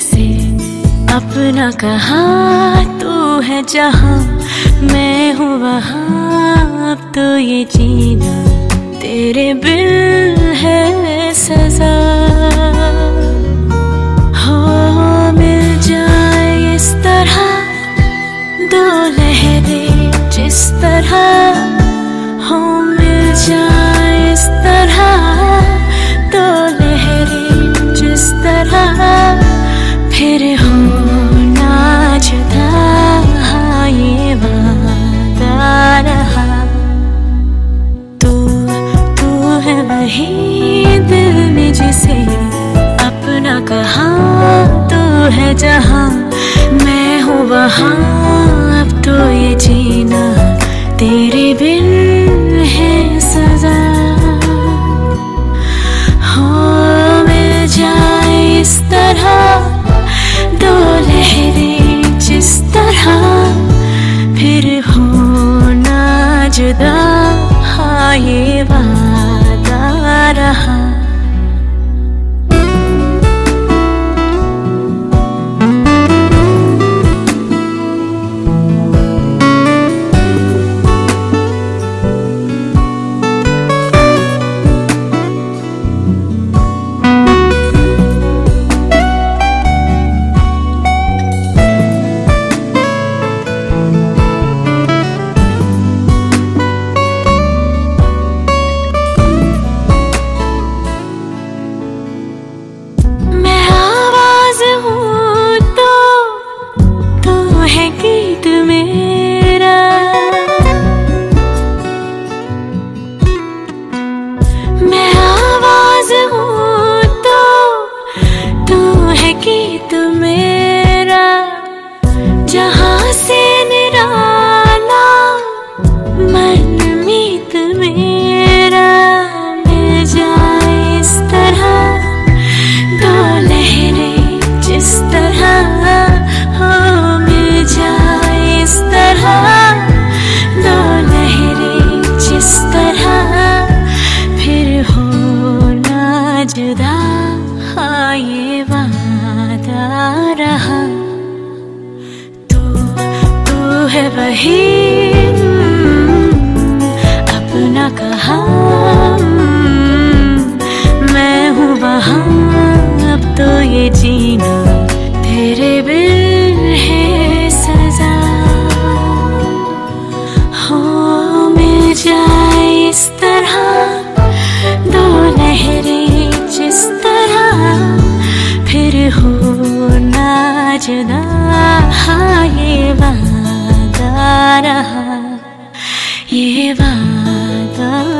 से अपना कहा तू है जहा मैं हूँ वहाँ। अब तो ये जीना तेरे बिल है सजा। जहाँ मैं हूँ वहाँ। यहाँ से ही 那夜晚的